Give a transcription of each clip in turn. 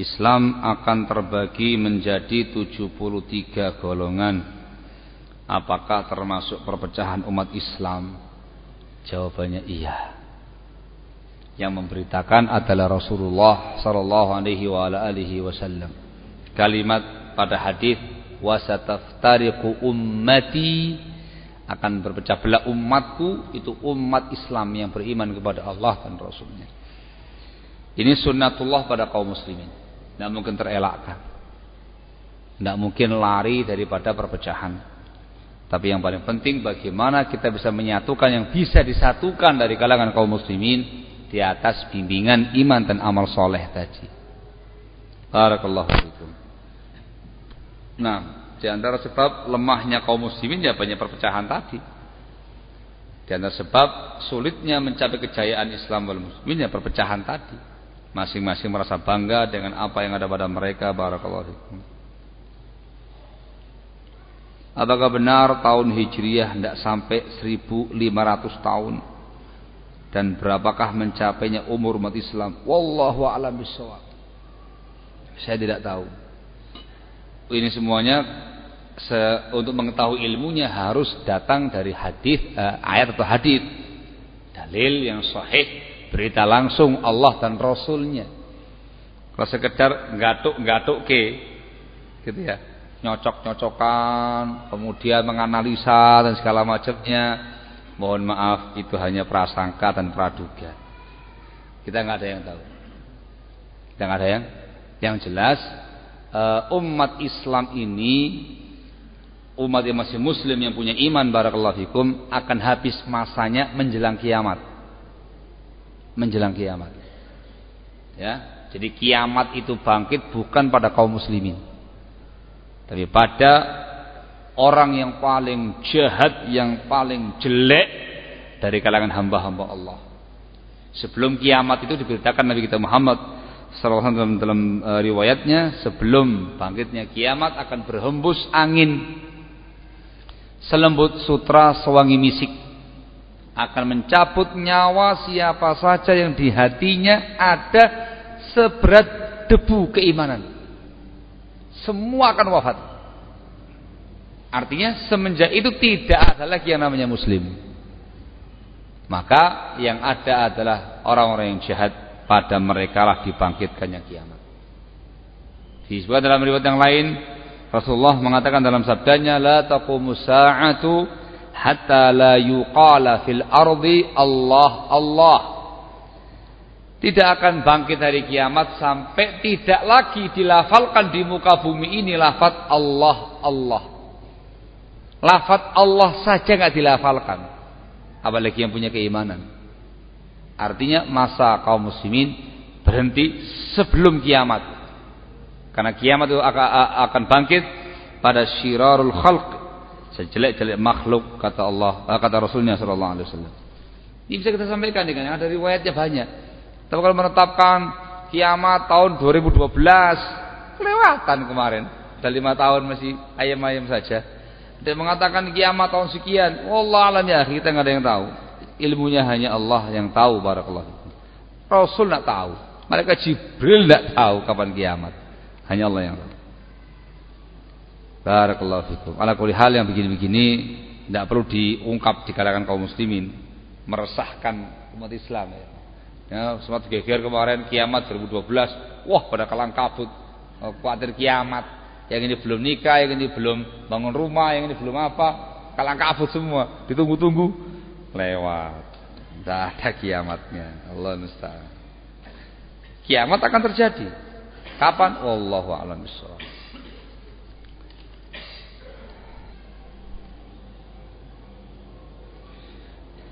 Islam akan terbagi menjadi 73 golongan. Apakah termasuk perpecahan umat Islam? Jawabannya iya. Yang memberitakan adalah Rasulullah sallallahu alaihi wasallam. Kalimat pada hadis wasataftariqu ummati akan berpecah belah umatku itu umat Islam yang beriman kepada Allah dan Rasulnya. Ini sunnatullah pada kaum muslimin. Tidak mungkin terelakkan. Tidak mungkin lari daripada perpecahan. Tapi yang paling penting bagaimana kita bisa menyatukan yang bisa disatukan dari kalangan kaum muslimin di atas bimbingan iman dan amal soleh tadi. Barakallahu. Nah, di antara sebab lemahnya kaum muslimin ya banyak perpecahan tadi. Di antara sebab sulitnya mencapai kejayaan Islam wal muslimin ya perpecahan tadi. Masing-masing merasa bangga dengan apa yang ada pada mereka. Barakallahu fikum. Apakah benar tahun Hijriyah tidak sampai 1500 tahun? Dan berapakah mencapainya umur umat Islam? Wallahu a'lam bishawab. Saya tidak tahu. Ini semuanya se untuk mengetahui ilmunya harus datang dari hadis eh, ayat atau hadis dalil yang sahih berita langsung Allah dan Rasulnya. Kalau sekedar gatuk-gatuk ke gitu ya. Nyocok-nyocokan kemudian menganalisa dan segala macamnya. Mohon maaf itu hanya prasangka dan praduga. Kita nggak ada yang tahu. Kita nggak ada yang? Yang jelas uh, umat Islam ini umat yang masih muslim yang punya iman barakallahu fikum akan habis masanya menjelang kiamat menjelang kiamat. Ya, jadi kiamat itu bangkit bukan pada kaum muslimin. Tapi pada orang yang paling jahat, yang paling jelek dari kalangan hamba-hamba Allah. Sebelum kiamat itu diberitakan Nabi kita Muhammad SAW dalam, dalam uh, riwayatnya sebelum bangkitnya kiamat akan berhembus angin selembut sutra sewangi misik akan mencabut nyawa siapa saja yang di hatinya ada seberat debu keimanan. Semua akan wafat. Artinya semenjak itu tidak ada lagi yang namanya muslim. Maka yang ada adalah orang-orang yang jahat pada mereka lah dibangkitkannya kiamat. Disebut dalam riwayat yang lain Rasulullah mengatakan dalam sabdanya la taqumus sa'atu hatta la yuqala fil ardi Allah Allah. Tidak akan bangkit hari kiamat sampai tidak lagi dilafalkan di muka bumi ini lafat Allah Allah. Lafat Allah saja nggak dilafalkan. Apalagi yang punya keimanan. Artinya masa kaum muslimin berhenti sebelum kiamat. Karena kiamat itu akan bangkit pada syirarul khalq sejelek-jelek makhluk kata Allah eh, kata Rasulnya sallallahu alaihi wasallam. Ini bisa kita sampaikan dengan ada riwayatnya banyak. Tapi kalau menetapkan kiamat tahun 2012 kelewatan kemarin. Sudah lima tahun masih ayam-ayam saja. Dia mengatakan kiamat tahun sekian. Wallah alam ya kita nggak ada yang tahu. Ilmunya hanya Allah yang tahu barakallah. Rasul tidak tahu. Mereka Jibril tidak tahu kapan kiamat. Hanya Allah yang tahu. Barakallahu fikum. Ala kulli hal yang begini-begini tidak perlu diungkap di kalangan kaum muslimin, meresahkan umat Islam ya. Ya, sempat geger kemarin kiamat 2012. Wah, pada kalang kabut. Oh, khawatir kiamat. Yang ini belum nikah, yang ini belum bangun rumah, yang ini belum apa. Kalang kabut semua. Ditunggu-tunggu lewat. Tidak ada kiamatnya. Allah musta'an. Kiamat akan terjadi. Kapan? Wallahu a'lam bishawab.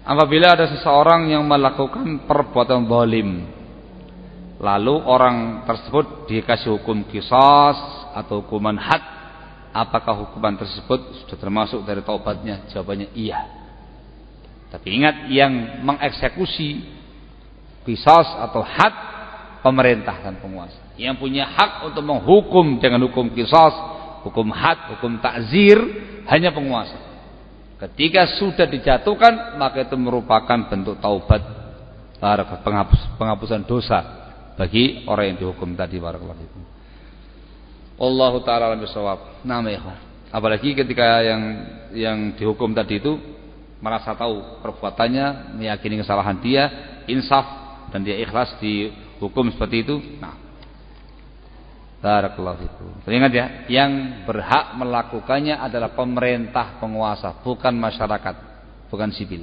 Apabila ada seseorang yang melakukan perbuatan zalim lalu orang tersebut dikasih hukum kisas atau hukuman had apakah hukuman tersebut sudah termasuk dari taubatnya? Jawabannya iya. Tapi ingat yang mengeksekusi kisas atau had pemerintah dan penguasa. Yang punya hak untuk menghukum dengan hukum kisas hukum had hukum takzir hanya penguasa Ketika sudah dijatuhkan maka itu merupakan bentuk taubat penghapus, penghapusan dosa bagi orang yang dihukum tadi barakallahu fikum. Allah taala alam bisawab. Ya Apalagi ketika yang yang dihukum tadi itu merasa tahu perbuatannya, meyakini kesalahan dia, insaf dan dia ikhlas dihukum seperti itu. Nah, Barakallahu fikum. Ingat ya, yang berhak melakukannya adalah pemerintah penguasa, bukan masyarakat, bukan sipil.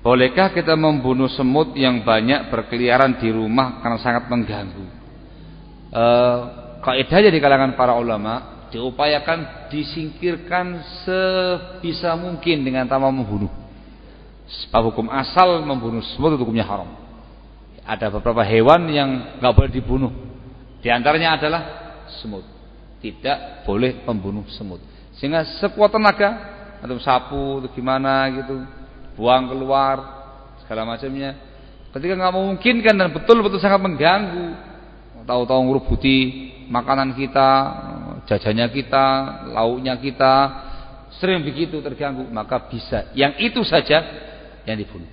Bolehkah kita membunuh semut yang banyak berkeliaran di rumah karena sangat mengganggu? E, kaidahnya di kalangan para ulama diupayakan disingkirkan sebisa mungkin dengan tanpa membunuh. Sebab hukum asal membunuh semut hukumnya haram. Ada beberapa hewan yang nggak boleh dibunuh. Di antaranya adalah semut. Tidak boleh membunuh semut. Sehingga sekuat tenaga atau sapu atau gimana gitu buang keluar segala macamnya ketika nggak memungkinkan dan betul-betul sangat mengganggu tahu-tahu ngerubuti makanan kita jajannya kita lauknya kita sering begitu terganggu maka bisa yang itu saja yang dibunuh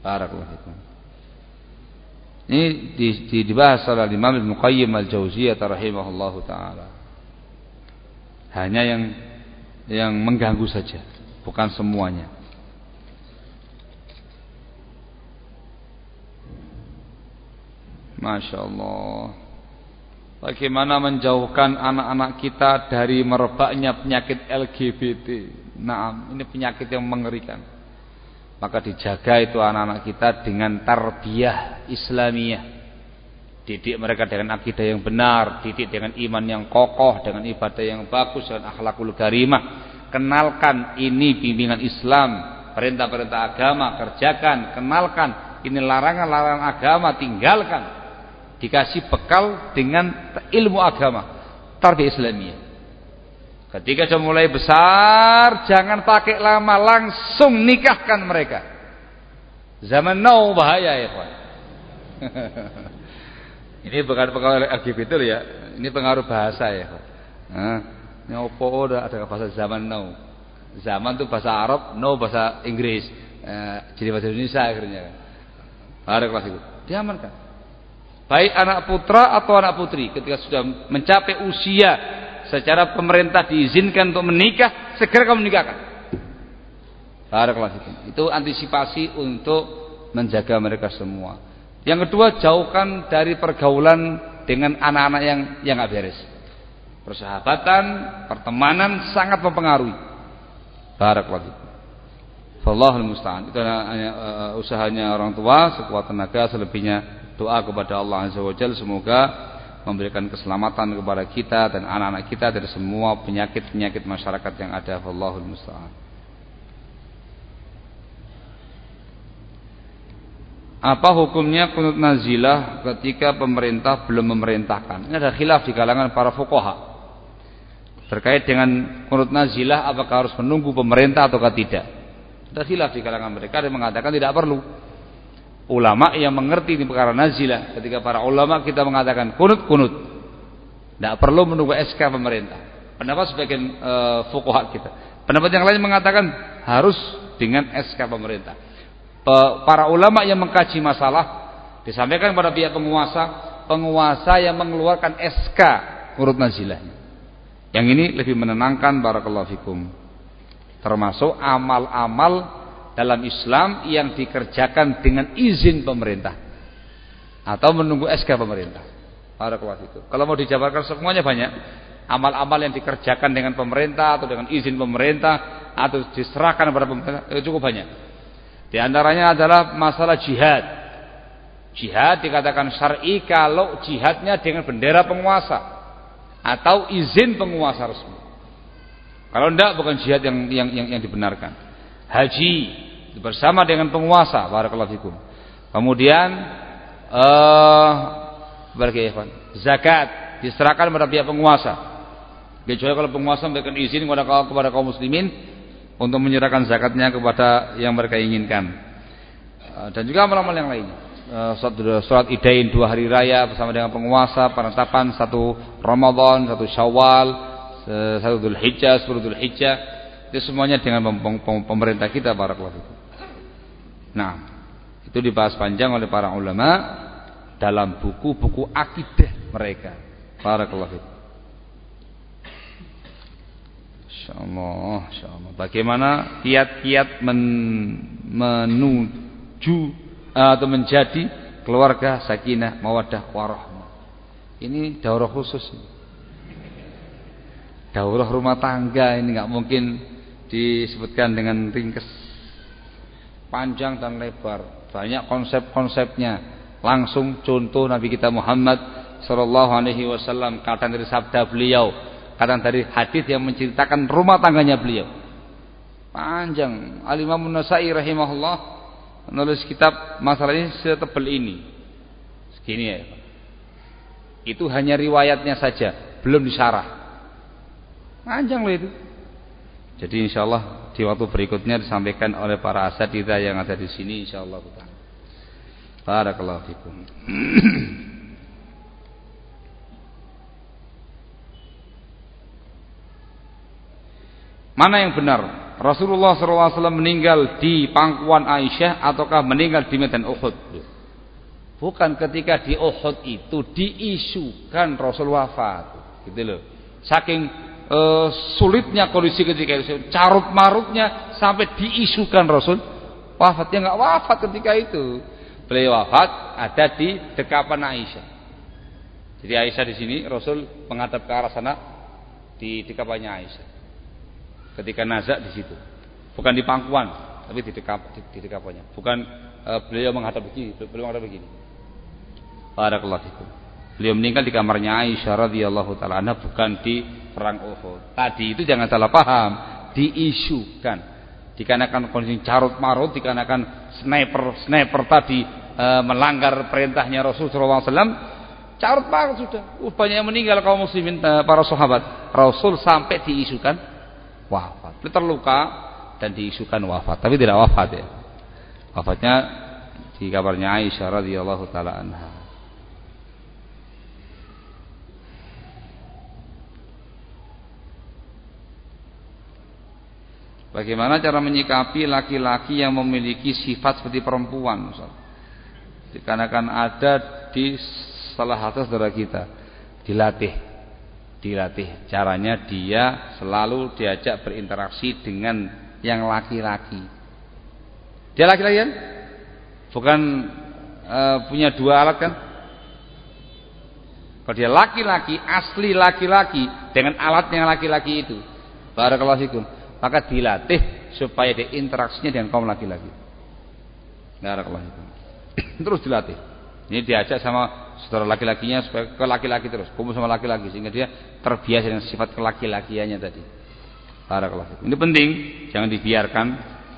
Barakallahu ini di, di, dibahas oleh Imam Ibnu Qayyim Al-Jauziyah rahimahullahu taala. Hanya yang yang mengganggu saja, bukan semuanya. Masya Allah Bagaimana menjauhkan anak-anak kita dari merebaknya penyakit LGBT Nah ini penyakit yang mengerikan Maka dijaga itu anak-anak kita dengan tarbiyah Islamiyah. Didik mereka dengan akidah yang benar Didik dengan iman yang kokoh Dengan ibadah yang bagus Dengan akhlakul karimah. Kenalkan ini bimbingan Islam Perintah-perintah agama Kerjakan, kenalkan. Ini larangan-larangan agama Tinggalkan. Dikasih bekal dengan ilmu agama tarbiyah Islamiyah ketika sudah mulai besar jangan pakai lama langsung nikahkan mereka. Zaman now bahaya ya Pak ini bukan pengaruh LGBT ya. Ini pengaruh bahasa ya nah, ini opo udah ada bahasa zaman now. Zaman itu bahasa Arab now bahasa Inggris. Eh, jadi bahasa Indonesia akhirnya. Ada kelas itu. Diamankan. Baik anak putra atau anak putri ketika sudah mencapai usia secara pemerintah diizinkan untuk menikah segera kamu nikahkan. Barakallahu itu antisipasi untuk menjaga mereka semua. Yang kedua jauhkan dari pergaulan dengan anak-anak yang yang nggak beres. Persahabatan pertemanan sangat mempengaruhi. Barakallahu Wallahul musta'an. Itu hanya uh, usahanya orang tua sekuat tenaga selebihnya doa kepada Allah Azza wa Jalla. Semoga memberikan keselamatan kepada kita dan anak-anak kita dari semua penyakit-penyakit masyarakat yang ada. Wallahul musta'an. Apa hukumnya kunut nazilah ketika pemerintah belum memerintahkan? Ini ada khilaf di kalangan para fuqaha. Terkait dengan kunut nazilah apakah harus menunggu pemerintah atau tidak? Ada khilaf di kalangan mereka yang mengatakan tidak perlu ulama yang mengerti ini perkara nazilah ketika para ulama kita mengatakan kunut kunut tidak perlu menunggu SK pemerintah. Pendapat sebagian e, fukuhak kita. Pendapat yang lain mengatakan harus dengan SK pemerintah. Pe, para ulama yang mengkaji masalah disampaikan pada pihak penguasa penguasa yang mengeluarkan SK urut nazilahnya. Yang ini lebih menenangkan barakallahu fikum. Termasuk amal-amal dalam Islam yang dikerjakan dengan izin pemerintah atau menunggu SK pemerintah. Barakallahu itu. Kalau mau dijabarkan semuanya banyak. Amal-amal yang dikerjakan dengan pemerintah atau dengan izin pemerintah atau diserahkan kepada pemerintah itu cukup banyak. Di antaranya adalah masalah jihad. Jihad dikatakan syar'i kalau jihadnya dengan bendera penguasa atau izin penguasa resmi. Kalau tidak bukan jihad yang yang yang, yang dibenarkan. Haji bersama dengan penguasa barakallahu kemudian eh uh, zakat diserahkan kepada pihak penguasa. Kecuali kalau penguasa memberikan izin kepada kaum kepada kaum muslimin untuk menyerahkan zakatnya kepada yang mereka inginkan. Uh, dan juga amal-amal yang lainnya uh, surat, idain dua hari raya bersama dengan penguasa penetapan satu Ramadan satu Syawal satu Dzulhijjah sepuluh Dzulhijjah itu semuanya dengan pemerintah kita barakallahu fikum Nah, itu dibahas panjang oleh para ulama dalam buku-buku akidah mereka. Barakallahu fiik. Insyaallah, insyaallah. Bagaimana kiat-kiat men, menuju atau menjadi keluarga sakinah, mawaddah, warahmah. Ini daurah khusus. Daurah rumah tangga ini nggak mungkin disebutkan dengan ringkes. Panjang dan lebar, banyak konsep-konsepnya. Langsung contoh Nabi kita Muhammad sallallahu alaihi wasallam kadang dari sabda beliau, kadang dari hadis yang menceritakan rumah tangganya beliau. Panjang. Al-Imam Nasai rahimahullah menulis kitab masalah ini setebal ini. Segini ya. Itu hanya riwayatnya saja, belum disarah. Panjang loh itu. Jadi insya Allah di waktu berikutnya disampaikan oleh para asatidzah yang ada di sini insya Allah. Barakallahu fikum. Mana yang benar? Rasulullah SAW meninggal di pangkuan Aisyah ataukah meninggal di medan Uhud? Bukan ketika di Uhud itu diisukan Rasul wafat, gitu loh. Saking uh, sulitnya kondisi ketika itu, carut marutnya sampai diisukan Rasul wafatnya nggak wafat ketika itu. Beliau wafat ada di dekapan Aisyah. Jadi Aisyah di sini Rasul menghadap ke arah sana di dekapannya Aisyah. Ketika nazak di situ, bukan di pangkuan, tapi di dekap di, di dekapannya. Bukan uh, beliau menghadap begini, beliau menghadap begini. Barakallahu fikum. Beliau meninggal di kamarnya Aisyah radhiyallahu taala anha bukan di perang Uhud. Tadi itu jangan salah paham, diisukan. Dikarenakan kondisi carut marut, dikarenakan sniper sniper tadi e, melanggar perintahnya Rasulullah SAW, carut marut sudah. Uh, banyak yang meninggal kaum muslimin e, para sahabat. Rasul sampai diisukan wafat. Beliau terluka dan diisukan wafat, tapi tidak wafat ya. Wafatnya di kabarnya Aisyah radhiyallahu taala anha. Bagaimana cara menyikapi laki-laki yang memiliki sifat seperti perempuan Dikarenakan ada di salah satu saudara kita Dilatih. Dilatih Caranya dia selalu diajak berinteraksi dengan yang laki-laki. Dia laki-laki kan? Bukan e, punya dua alat kan? Kalau dia laki-laki, asli laki-laki Dengan alat yang laki-laki itu. Barakallahu fikum maka dilatih supaya dia interaksinya dengan kaum laki-laki. Terus dilatih. Ini diajak sama saudara laki-lakinya supaya ke laki-laki terus, kumpul sama laki-laki sehingga dia terbiasa dengan sifat kelaki-lakiannya tadi. Barakallahu Ini penting, jangan dibiarkan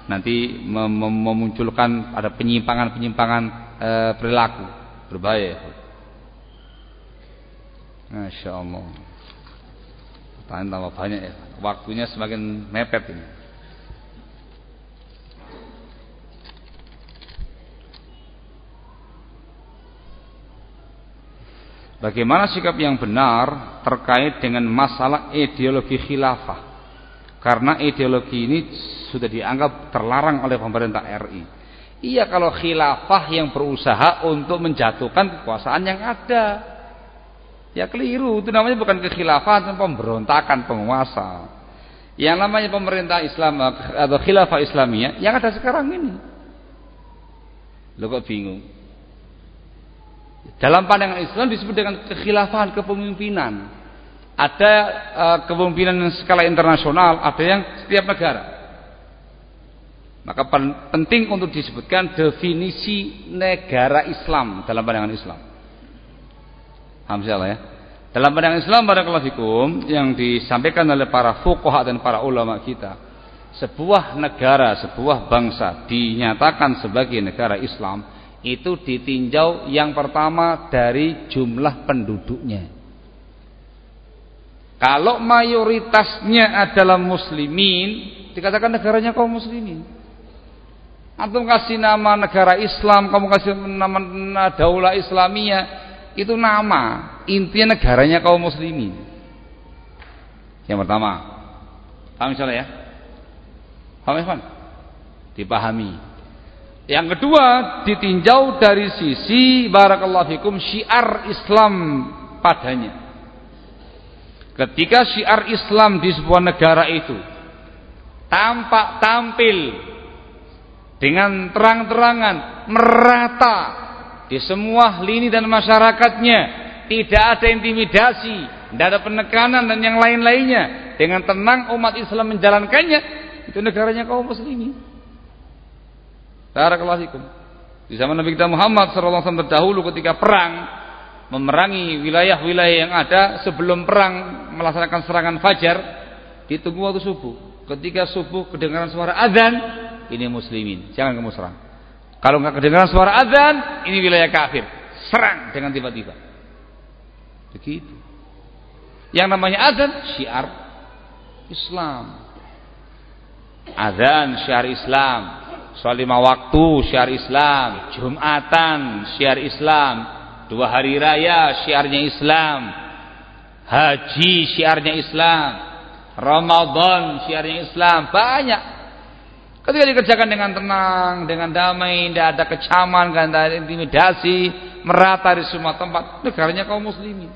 nanti mem memunculkan ada penyimpangan-penyimpangan e, perilaku berbahaya. Masya Allah. Pertanyaan tambah banyak ya waktunya semakin mepet ini. Bagaimana sikap yang benar terkait dengan masalah ideologi khilafah? Karena ideologi ini sudah dianggap terlarang oleh pemerintah RI. Iya kalau khilafah yang berusaha untuk menjatuhkan kekuasaan yang ada. Ya keliru, itu namanya bukan kekhilafan, pemberontakan penguasa. Yang namanya pemerintah Islam atau khilafah Islamiyah yang ada sekarang ini. Lo kok bingung? Dalam pandangan Islam disebut dengan kekhilafahan kepemimpinan. Ada uh, kepemimpinan skala internasional, ada yang setiap negara. Maka penting untuk disebutkan definisi negara Islam dalam pandangan Islam. Alhamdulillah ya. Dalam pandangan Islam barakallahu fikum yang disampaikan oleh para fuqaha dan para ulama kita, sebuah negara, sebuah bangsa dinyatakan sebagai negara Islam itu ditinjau yang pertama dari jumlah penduduknya. Kalau mayoritasnya adalah muslimin, dikatakan negaranya kaum muslimin. Antum kasih nama negara Islam, kamu kasih nama daulah Islamiyah, itu nama. Intinya negaranya kaum muslimin. Yang pertama. Paham misalnya ya? Paham Ikhwan? Dipahami. Yang kedua, ditinjau dari sisi barakallahu fikum syiar Islam padanya. Ketika syiar Islam di sebuah negara itu tampak tampil dengan terang-terangan merata di semua lini dan masyarakatnya, tidak ada intimidasi, tidak ada penekanan dan yang lain-lainnya. Dengan tenang umat Islam menjalankannya, itu negaranya kaum muslimin. Barakallahu. Di zaman Nabi kita Muhammad sallallahu alaihi wasallam terdahulu ketika perang memerangi wilayah-wilayah yang ada sebelum perang melaksanakan serangan fajar ditunggu waktu subuh. Ketika subuh kedengaran suara azan, ini muslimin, jangan kamu serang. Kalau enggak kedengaran suara azan, ini wilayah kafir. Serang dengan tiba-tiba. Begitu. Yang namanya azan syiar Islam. Azan syiar Islam. Sholat lima waktu syiar Islam, Jumatan syiar Islam, dua hari raya syiarnya Islam, haji syiarnya Islam, Ramadan syiarnya Islam, banyak. Ketika dikerjakan dengan tenang, dengan damai, tidak ada kecaman, tidak ada intimidasi, merata di semua tempat, negaranya kaum muslimin.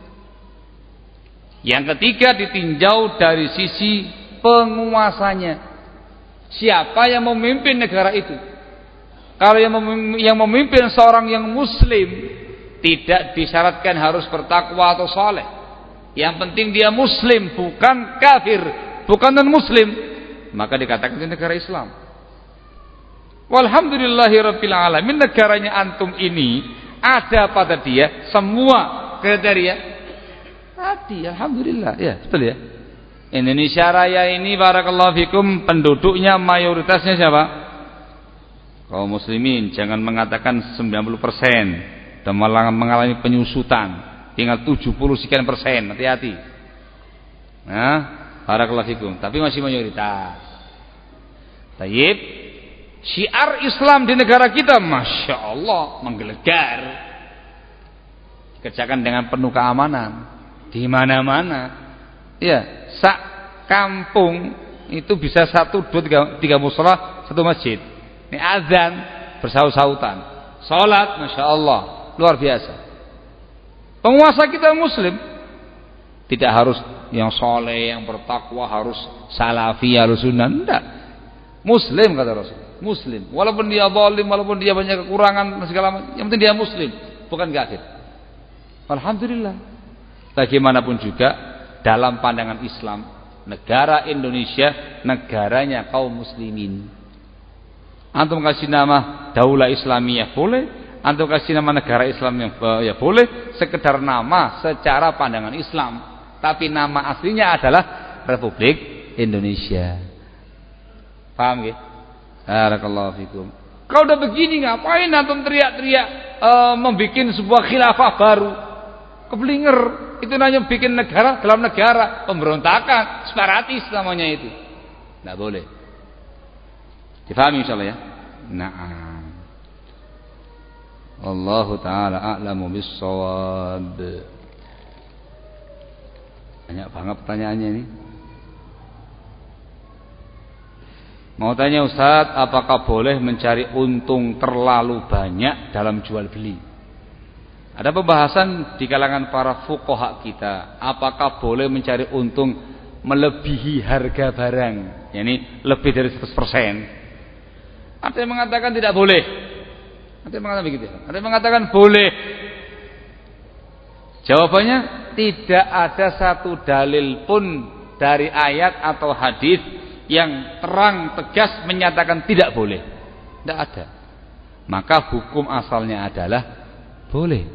Yang ketiga ditinjau dari sisi penguasanya. Siapa yang memimpin negara itu? Kalau yang memimpin, yang memimpin seorang yang muslim tidak disyaratkan harus bertakwa atau saleh. Yang penting dia muslim, bukan kafir, bukan non muslim, maka dikatakan itu negara Islam. Walhamdulillahirabbil alamin. Negaranya antum ini ada pada dia semua. Kriteria tadi alhamdulillah. Ya betul ya. Indonesia Raya ini barakallahu fikum penduduknya mayoritasnya siapa? Kaum muslimin, jangan mengatakan 90% dan malah mengalami penyusutan. Tinggal 70 sekian persen, hati-hati. Nah, barakallahu fikum, tapi masih mayoritas. Tayyib, syiar Islam di negara kita Masya Allah menggelegar. Kerjakan dengan penuh keamanan. Di mana-mana. Ya sak kampung itu bisa satu dua tiga, tiga musola satu masjid. Ini azan bersaut-sautan salat masya Allah luar biasa. Penguasa kita muslim tidak harus yang soleh yang bertakwa harus salafi harus sunnah. Tidak muslim kata Rasul muslim. Walaupun dia zalim walaupun dia banyak kekurangan segala macam yang penting dia muslim bukan kafir Alhamdulillah. Bagaimanapun juga dalam pandangan Islam negara Indonesia negaranya kaum muslimin. Antum kasih nama daulah islamiyah boleh. Antum kasih nama negara Islam yang ya boleh. Sekedar nama secara pandangan Islam. Tapi nama aslinya adalah Republik Indonesia. Paham ya Barakallahu fikum. Kalau udah begini ngapain antum teriak-teriak e, membuat sebuah khilafah baru? Keblinger. Itu hanya bikin negara dalam negara pemberontakan. Separatis namanya itu. Tidak boleh. Difahami insyaallah ya? Na'am. Allah taala a'lamu bis-shawab banyak banget pertanyaannya ini Mau tanya Ustaz, apakah boleh mencari untung terlalu banyak dalam jual beli? Ada pembahasan di kalangan para fukoha kita, apakah boleh mencari untung melebihi harga barang, yakni lebih dari 100%. Ada yang mengatakan tidak boleh. Ada yang mengatakan begitu. Ada yang mengatakan boleh. Jawabannya tidak ada satu dalil pun dari ayat atau hadis yang terang tegas menyatakan tidak boleh. Tidak ada. Maka hukum asalnya adalah boleh.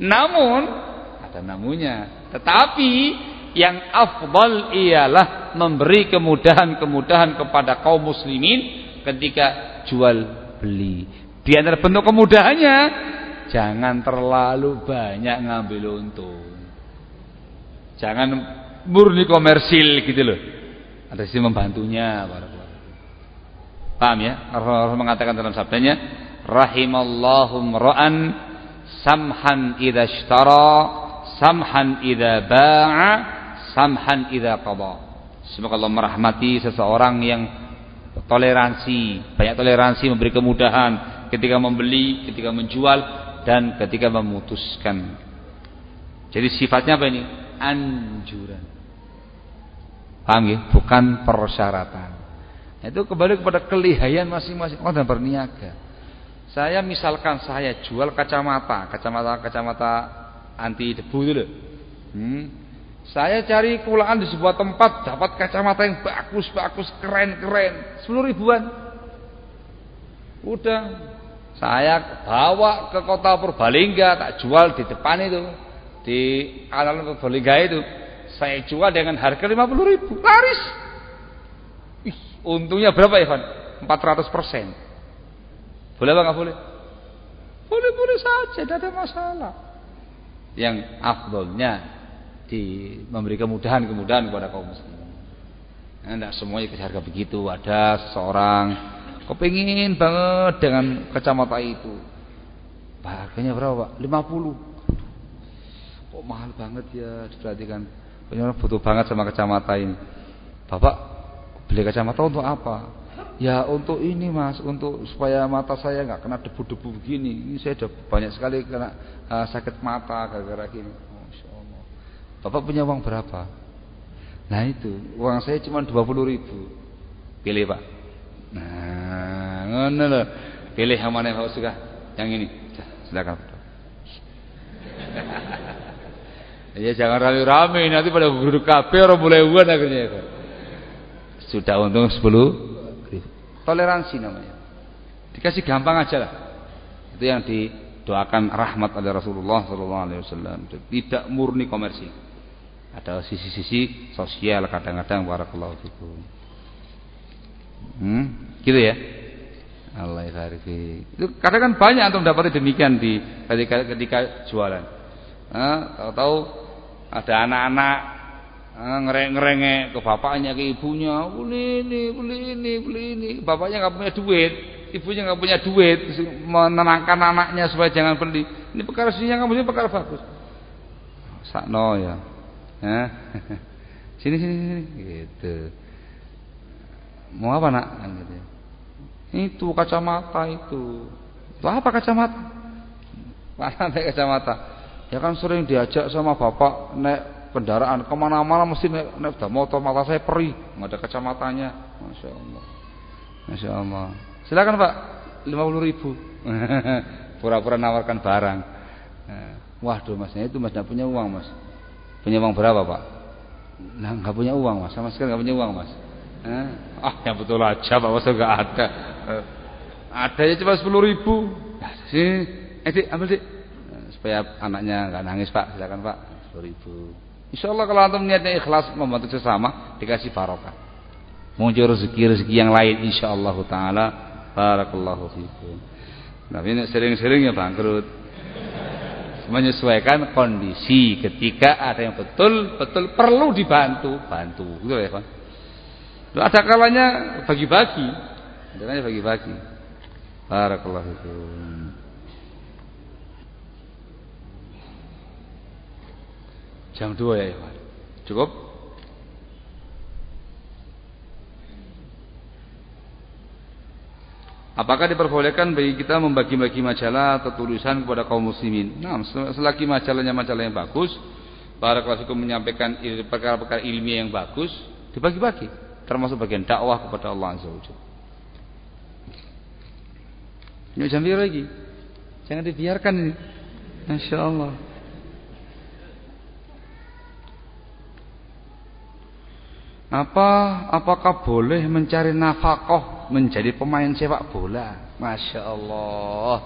Namun ada namunya. Tetapi yang afdal ialah memberi kemudahan-kemudahan kepada kaum muslimin ketika jual beli. Di antara bentuk kemudahannya jangan terlalu banyak ngambil untung. Jangan murni komersil gitu loh. Ada sisi membantunya Paham ya? Rasulullah mengatakan dalam sabdanya, rahimallahu ra'an samhan idza ishtara samhan idza ba'a samhan idza qada semoga Allah merahmati seseorang yang toleransi, banyak toleransi memberi kemudahan ketika membeli, ketika menjual dan ketika memutuskan. Jadi sifatnya apa ini? Anjuran. Paham ya? Bukan persyaratan. Itu kembali kepada kelihayan masing-masing orang dan berniaga. Saya misalkan saya jual kacamata, kacamata kacamata anti debu itu loh. Hmm. Saya cari kulaan di sebuah tempat dapat kacamata yang bagus, bagus, keren, keren, sepuluh ribuan. Udah, saya bawa ke kota Purbalingga, tak jual di depan itu, di alun Purbalingga itu, saya jual dengan harga lima puluh ribu, laris. Ih, untungnya berapa Ivan? 400 persen. Boleh apa nggak boleh? Boleh boleh saja, tidak ada masalah. Yang afdolnya di memberi kemudahan-kemudahan kepada kaum muslimin. Nah, tidak semuanya harga begitu. Ada seorang kepingin banget dengan kacamata itu. Harganya berapa, Pak? 50. Kok mahal banget ya diperhatikan. Punya butuh banget sama kacamata ini. Bapak beli kacamata untuk apa? Ya untuk ini mas, untuk supaya mata saya nggak kena debu-debu begini. Ini saya sudah banyak sekali kena uh, sakit mata gara-gara gini. Bapak punya uang berapa? Nah itu, uang saya cuma 20 ribu. Pilih Pak. Nah, ngono loh. Pilih yang mana yang suka? Yang ini. Silakan. Ya jangan rame-rame nanti pada guru KB orang mulai uang akhirnya itu. Sudah untung 10 ribu. Toleransi namanya. Dikasih gampang aja lah. Itu yang didoakan rahmat oleh Rasulullah sallallahu alaihi wasallam. Tidak murni komersil ada sisi-sisi sosial kadang-kadang barakallahu fikum. Hmm, gitu ya. Allah. Itu kadang kan banyak antum dapat demikian di ketika ketika jualan. Nah, tahu-tahu ada anak-anak ngereng-ngerenge ke bapaknya ke ibunya, beli ini, beli ini, beli ini. Bapaknya nggak punya duit, ibunya nggak punya duit, menenangkan anaknya supaya jangan beli. Ini perkara sini kamu ini perkara bagus. Sakno ya. Sini sini sini gitu. Mau apa nak? Kan gitu. Itu kacamata itu. Itu apa kacamata? Mana kacamata? Ya kan sering diajak sama bapak naik kendaraan ke mana-mana mesti naik, naik motor mata saya perih. Nggak ada kacamatanya. Masya Allah. Masya Allah. Silakan pak. Lima puluh ribu. Pura-pura nawarkan barang. Waduh masnya itu mas tidak punya uang mas. Punya uang berapa pak? Nah nggak punya uang mas, sama sekali nggak punya uang mas. Eh? Ah yang betul aja pak, masa nggak ada. Eh, ada ya cuma sepuluh ribu. Nah, sini, eh ambil sih. Supaya anaknya nggak nangis pak, silakan pak. Insya Allah kalau antum niatnya ikhlas membantu sesama, dikasih barokah. Muncul rezeki-rezeki yang lain insya Allah taala. Barakallahu fikum. Tapi sering-sering ya bangkrut menyesuaikan kondisi ketika ada yang betul-betul perlu dibantu, bantu. Gitu ya, Pak. Ada kalanya bagi-bagi. Ada kalanya bagi-bagi. Barakallahu fikum. Jam 2 ya, Pak. Cukup? Apakah diperbolehkan bagi kita membagi-bagi majalah atau tulisan kepada kaum muslimin? Nah, selagi majalahnya majalah yang bagus, para klasikum menyampaikan perkara-perkara ilmiah yang bagus, dibagi-bagi, termasuk bagian dakwah kepada Allah Azza wa. Ini lagi. Jangan dibiarkan ini. Masya Allah. Apa apakah boleh mencari nafkah menjadi pemain sepak bola? Masya Allah.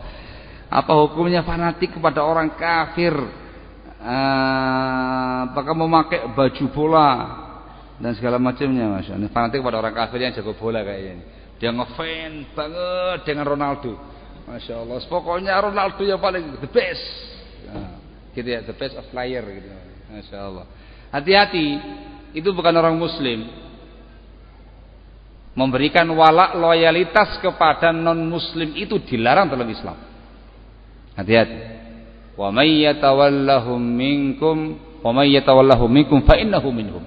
Apa hukumnya fanatik kepada orang kafir? Uh, apakah memakai baju bola dan segala macamnya, masya Allah. Fanatik kepada orang kafir yang jago bola kayaknya. Dia ngefan banget dengan Ronaldo. Masya Allah. Pokoknya Ronaldo yang paling the best. Nah, gitu ya, the best of player gitu. Masya Allah. Hati-hati itu bukan orang muslim memberikan walak loyalitas kepada non muslim itu dilarang dalam Islam hati-hati wa may yatawallahum minkum wa may yatawallahum minkum fa innahu minhum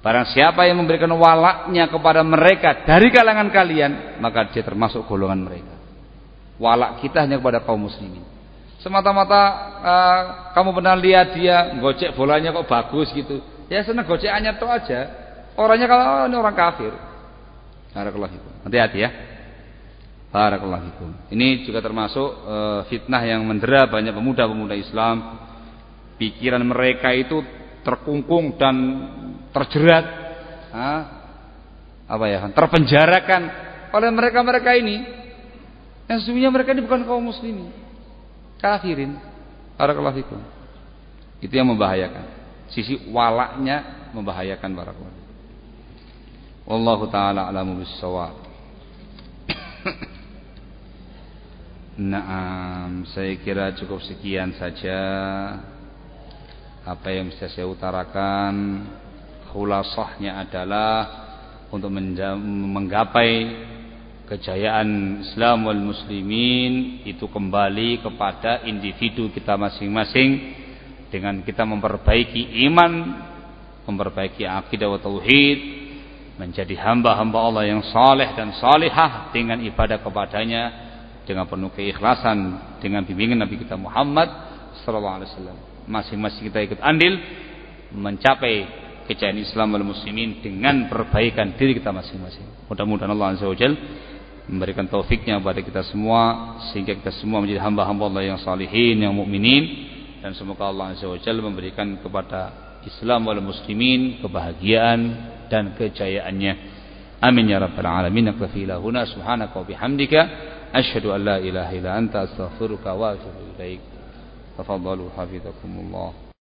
Barang siapa yang memberikan walaknya kepada mereka dari kalangan kalian, maka dia termasuk golongan mereka. Walak kita hanya kepada kaum muslimin. Semata-mata uh, kamu pernah lihat dia gocek bolanya kok bagus gitu. Ya senang gocekannya tuh aja. Orangnya kalau oh, ini orang kafir. Barakallahu fikum. Hati-hati ya. Barakallahu fikum. Ini juga termasuk uh, fitnah yang mendera banyak pemuda-pemuda Islam. Pikiran mereka itu terkungkung dan terjerat ha? apa ya terpenjarakan oleh mereka-mereka ini yang sesungguhnya mereka ini bukan kaum muslimin kafirin barakallahu fikum itu yang membahayakan sisi walaknya membahayakan barakallahu wallahu taala alamu bissawab Naam, saya kira cukup sekian saja apa yang bisa saya utarakan. Khulasahnya adalah untuk menggapai kejayaan Islam wal muslimin itu kembali kepada individu kita masing-masing dengan kita memperbaiki iman, memperbaiki akidah wa tauhid, menjadi hamba-hamba Allah yang saleh dan salihah dengan ibadah kepadanya dengan penuh keikhlasan dengan bimbingan Nabi kita Muhammad sallallahu alaihi wasallam. Masing-masing kita ikut andil mencapai kejayaan Islam wal muslimin dengan perbaikan diri kita masing-masing. Mudah-mudahan Allah Azza wa Jalla memberikan taufiknya kepada kita semua sehingga kita semua menjadi hamba-hamba Allah yang salihin, yang mukminin dan semoga Allah Azza wa Jalla memberikan kepada Islam wal muslimin kebahagiaan dan kejayaannya. Amin ya rabbal alamin. Nakfi lahuna subhanaka wa bihamdika asyhadu an la ilaha illa anta astaghfiruka wa atubu ilaik. Tafadhalu hafizakumullah.